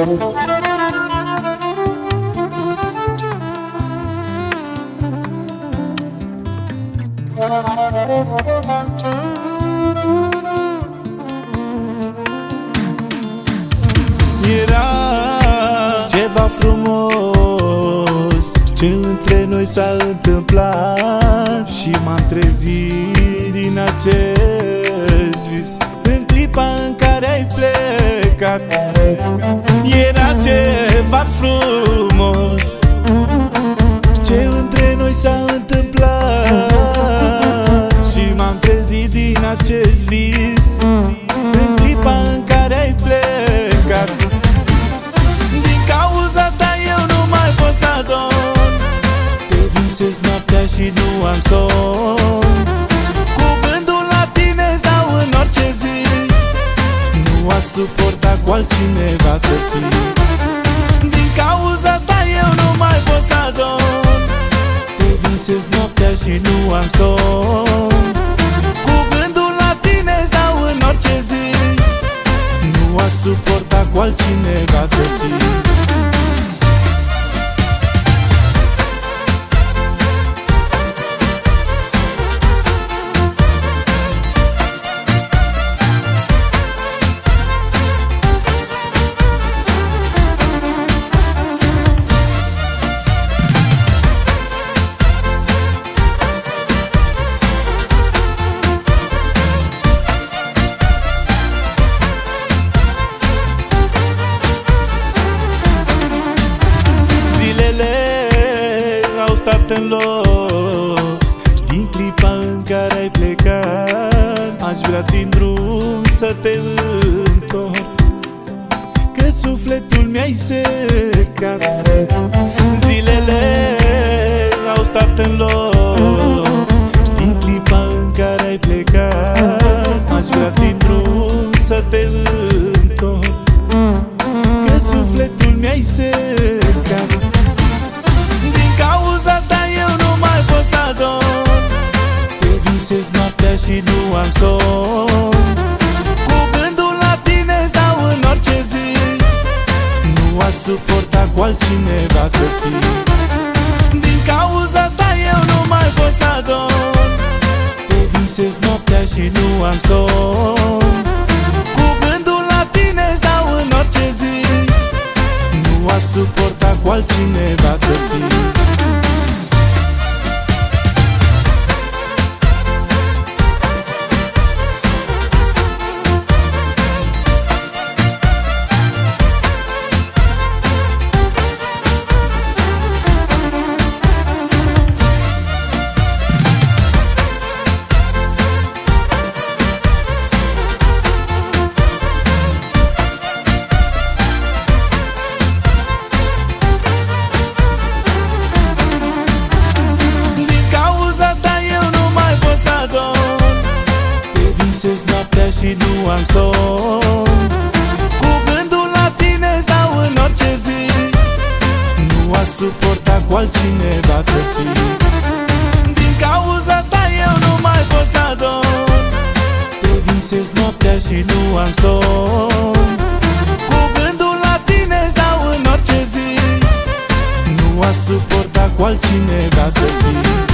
Era ceva frumos Ce între noi s-a întâmplat Și m-am trezit din acest vis. În clipa în care ai plecat Era ceva frumos. Ce între noi s-a întâmplat? Și m-am trezit din acest vis. În clipa în care ai plecat. Din cauza ta eu nu mai pot să adorm. Te visez noaptea și nu am somn. Cu gândul la tine stau în orice zi. Nu aș suporta cu altcineva să fii. Din cauza ta eu nu mai pot să adorm Te visez noaptea și nu am somn au stat în loc. Din clipa în care ai plecat Aș vrea din drum să te întorc. Că sufletul mi-ai secat suporta cu altcineva să fii. Din cauza ta eu nu mai pot să adorm Te visez noaptea și nu am somn. Cu gândul la tine stau în orice zi. Nu aș suporta cu altcineva visez noaptea și nu am somn. Cu gândul la tine stau în orice zi. Nu aș suporta cu altcineva să fii. Din cauza ta eu nu mai pot să adorm. Te visez noaptea și nu am somn. Cu gândul la tine stau în orice zi. Nu aș suporta cu altcineva să fii